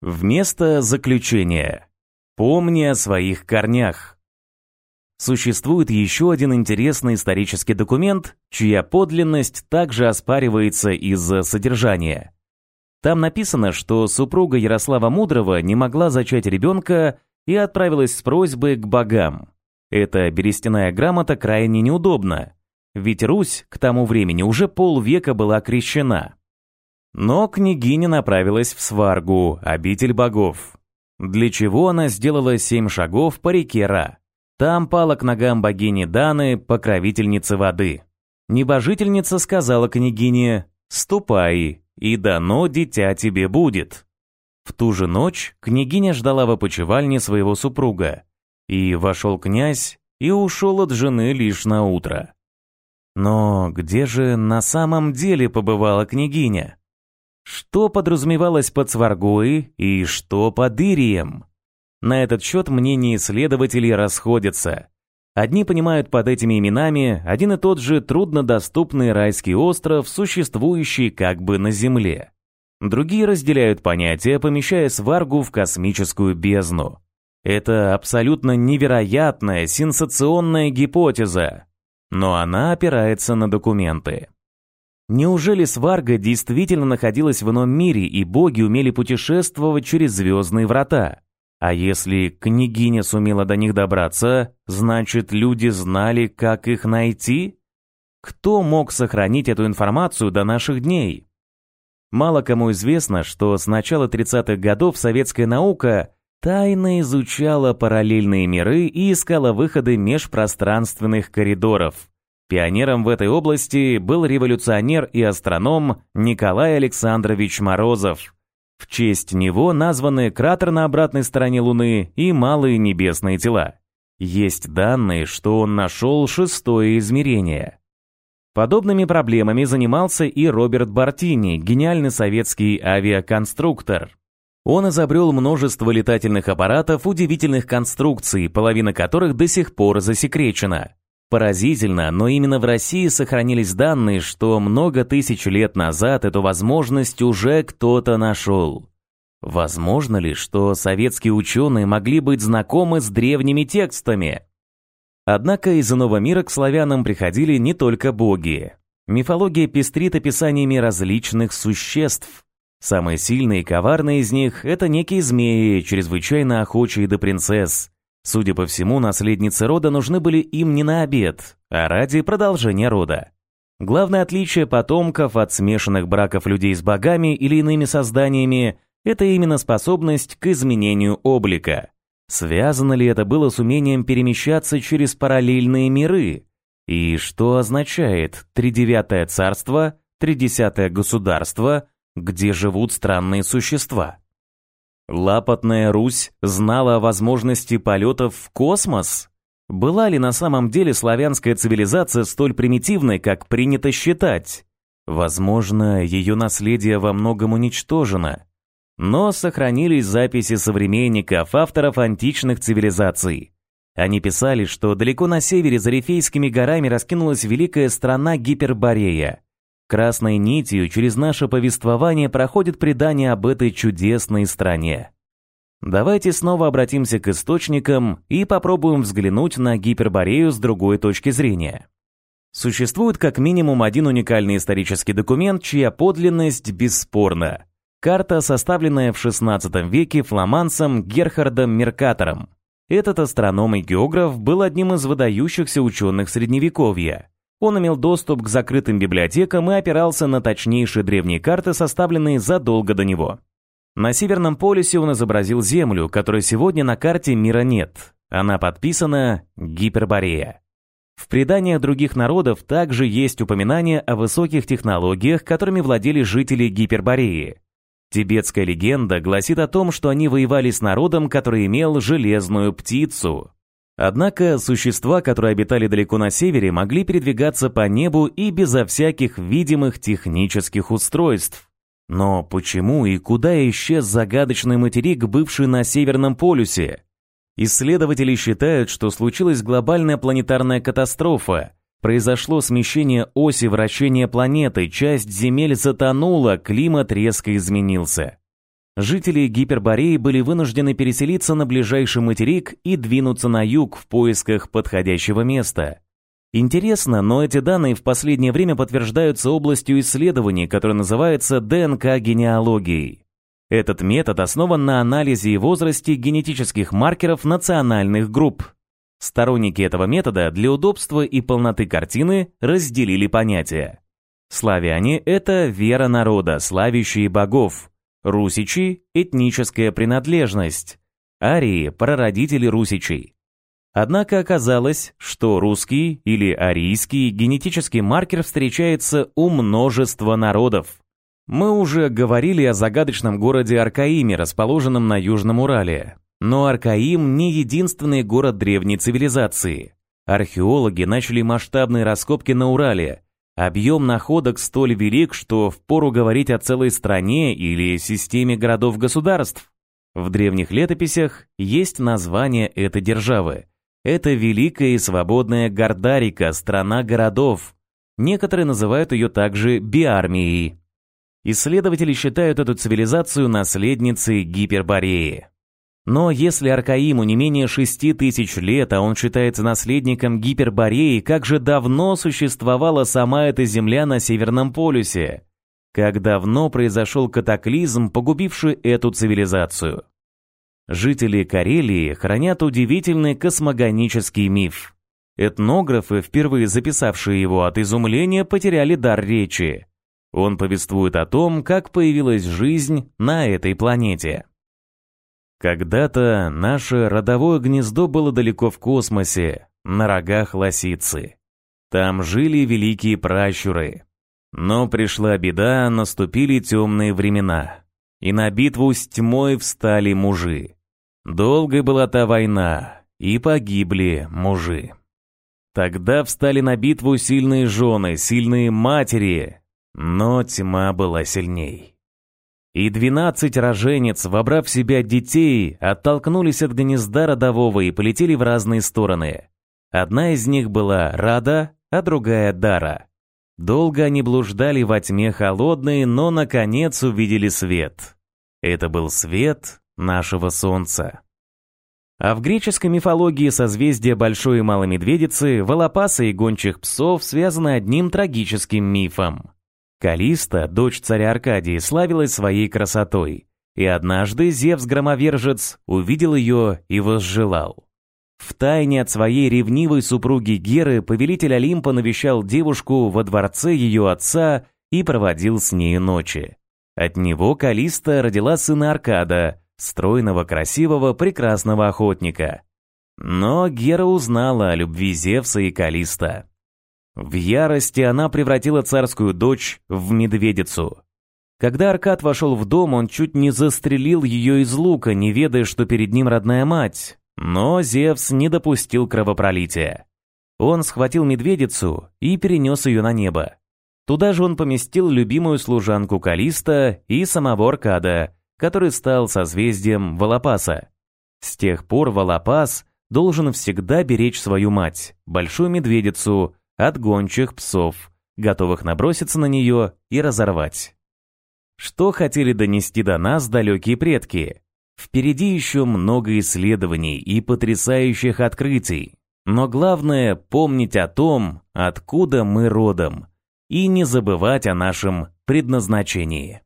Вместо заключения. Помни о своих корнях. Существует еще один интересный исторический документ, чья подлинность также оспаривается из-за содержания. Там написано, что супруга Ярослава Мудрого не могла зачать ребенка и отправилась с просьбой к богам. Эта берестяная грамота крайне неудобна, ведь Русь к тому времени уже полвека была крещена. Но княгиня направилась в Сваргу, обитель богов. Для чего она сделала семь шагов по реке Ра. Там пала к ногам богини Даны, покровительницы воды. Небожительница сказала княгине «Ступай, и дано дитя тебе будет». В ту же ночь княгиня ждала в опочивальне своего супруга. И вошел князь и ушел от жены лишь на утро. Но где же на самом деле побывала княгиня? Что подразумевалось под сваргой и что под ирием? На этот счет мнения исследователей расходятся. Одни понимают под этими именами один и тот же труднодоступный райский остров, существующий как бы на Земле. Другие разделяют понятия, помещая сваргу в космическую бездну. Это абсолютно невероятная, сенсационная гипотеза, но она опирается на документы. Неужели Сварга действительно находилась в ином мире, и боги умели путешествовать через звездные врата? А если княгиня сумела до них добраться, значит, люди знали, как их найти? Кто мог сохранить эту информацию до наших дней? Мало кому известно, что с начала 30-х годов советская наука тайно изучала параллельные миры и искала выходы межпространственных коридоров, Пионером в этой области был революционер и астроном Николай Александрович Морозов. В честь него названы кратер на обратной стороне Луны и малые небесные тела. Есть данные, что он нашел шестое измерение. Подобными проблемами занимался и Роберт Бартини, гениальный советский авиаконструктор. Он изобрел множество летательных аппаратов удивительных конструкций, половина которых до сих пор засекречена. Поразительно, но именно в России сохранились данные, что много тысяч лет назад эту возможность уже кто-то нашел. Возможно ли, что советские ученые могли быть знакомы с древними текстами? Однако из иного мира к славянам приходили не только боги. Мифология пестрит описаниями различных существ. Самые сильные и коварные из них – это некие змеи, чрезвычайно охочие до принцесс, Судя по всему, наследницы рода нужны были им не на обед, а ради продолжения рода. Главное отличие потомков от смешанных браков людей с богами или иными созданиями – это именно способность к изменению облика. Связано ли это было с умением перемещаться через параллельные миры? И что означает «тридевятое царство», «тридесятое государство», где живут странные существа? Лапотная Русь знала о возможности полетов в космос? Была ли на самом деле славянская цивилизация столь примитивной, как принято считать? Возможно, ее наследие во многом уничтожено. Но сохранились записи современников, авторов античных цивилизаций. Они писали, что далеко на севере за Рифейскими горами раскинулась великая страна Гиперборея. Красной нитью через наше повествование проходит предание об этой чудесной стране. Давайте снова обратимся к источникам и попробуем взглянуть на Гиперборею с другой точки зрения. Существует как минимум один уникальный исторический документ, чья подлинность бесспорна. Карта, составленная в XVI веке фламандцем Герхардом Меркатором. Этот астроном и географ был одним из выдающихся ученых Средневековья. Он имел доступ к закрытым библиотекам и опирался на точнейшие древние карты, составленные задолго до него. На Северном полюсе он изобразил Землю, которой сегодня на карте мира нет. Она подписана Гиперборея. В преданиях других народов также есть упоминания о высоких технологиях, которыми владели жители Гипербореи. Тибетская легенда гласит о том, что они воевали с народом, который имел железную птицу. Однако существа, которые обитали далеко на севере, могли передвигаться по небу и безо всяких видимых технических устройств. Но почему и куда исчез загадочный материк, бывший на Северном полюсе? Исследователи считают, что случилась глобальная планетарная катастрофа. Произошло смещение оси вращения планеты, часть земель затонула, климат резко изменился. Жители Гипербореи были вынуждены переселиться на ближайший материк и двинуться на юг в поисках подходящего места. Интересно, но эти данные в последнее время подтверждаются областью исследований, которая называется ДНК-генеалогией. Этот метод основан на анализе и возрасте генетических маркеров национальных групп. Сторонники этого метода для удобства и полноты картины разделили понятия. Славяне – это вера народа, славящие богов. Русичи – этническая принадлежность. Арии – прародители русичей. Однако оказалось, что русский или арийский генетический маркер встречается у множества народов. Мы уже говорили о загадочном городе Аркаиме, расположенном на Южном Урале. Но Аркаим не единственный город древней цивилизации. Археологи начали масштабные раскопки на Урале. Объем находок столь велик, что впору говорить о целой стране или системе городов-государств. В древних летописях есть название этой державы. Это великая и свободная Гордарика, страна городов. Некоторые называют ее также Биармией. Исследователи считают эту цивилизацию наследницей Гипербореи. Но если Аркаиму не менее шести тысяч лет, а он считается наследником Гипербореи, как же давно существовала сама эта Земля на Северном полюсе? Как давно произошел катаклизм, погубивший эту цивилизацию? Жители Карелии хранят удивительный космогонический миф. Этнографы, впервые записавшие его от изумления, потеряли дар речи. Он повествует о том, как появилась жизнь на этой планете. Когда-то наше родовое гнездо было далеко в космосе, на рогах лосицы. Там жили великие пращуры. Но пришла беда, наступили темные времена. И на битву с тьмой встали мужи. Долгой была та война, и погибли мужи. Тогда встали на битву сильные жены, сильные матери, но тьма была сильней. И двенадцать роженец, вобрав в себя детей, оттолкнулись от гнезда родового и полетели в разные стороны. Одна из них была Рада, а другая Дара. Долго они блуждали во тьме холодной, но, наконец, увидели свет. Это был свет нашего Солнца. А в греческой мифологии созвездия Большой и Малой Медведицы, Волопаса и гончих псов связаны одним трагическим мифом. Калиста, дочь царя Аркадии, славилась своей красотой, и однажды Зевс-громовержец увидел ее и возжелал. Втайне от своей ревнивой супруги Геры повелитель Олимпа навещал девушку во дворце ее отца и проводил с ней ночи. От него Калиста родила сына Аркада, стройного, красивого, прекрасного охотника. Но Гера узнала о любви Зевса и Калиста. В ярости она превратила царскую дочь в медведицу. Когда Аркад вошел в дом, он чуть не застрелил ее из лука, не ведая, что перед ним родная мать. Но Зевс не допустил кровопролития. Он схватил медведицу и перенес ее на небо. Туда же он поместил любимую служанку Калиста и самого Аркада, который стал созвездием Волопаса. С тех пор Волопас должен всегда беречь свою мать, большую медведицу, от гончих псов, готовых наброситься на нее и разорвать. Что хотели донести до нас далекие предки? Впереди еще много исследований и потрясающих открытий. Но главное – помнить о том, откуда мы родом, и не забывать о нашем предназначении.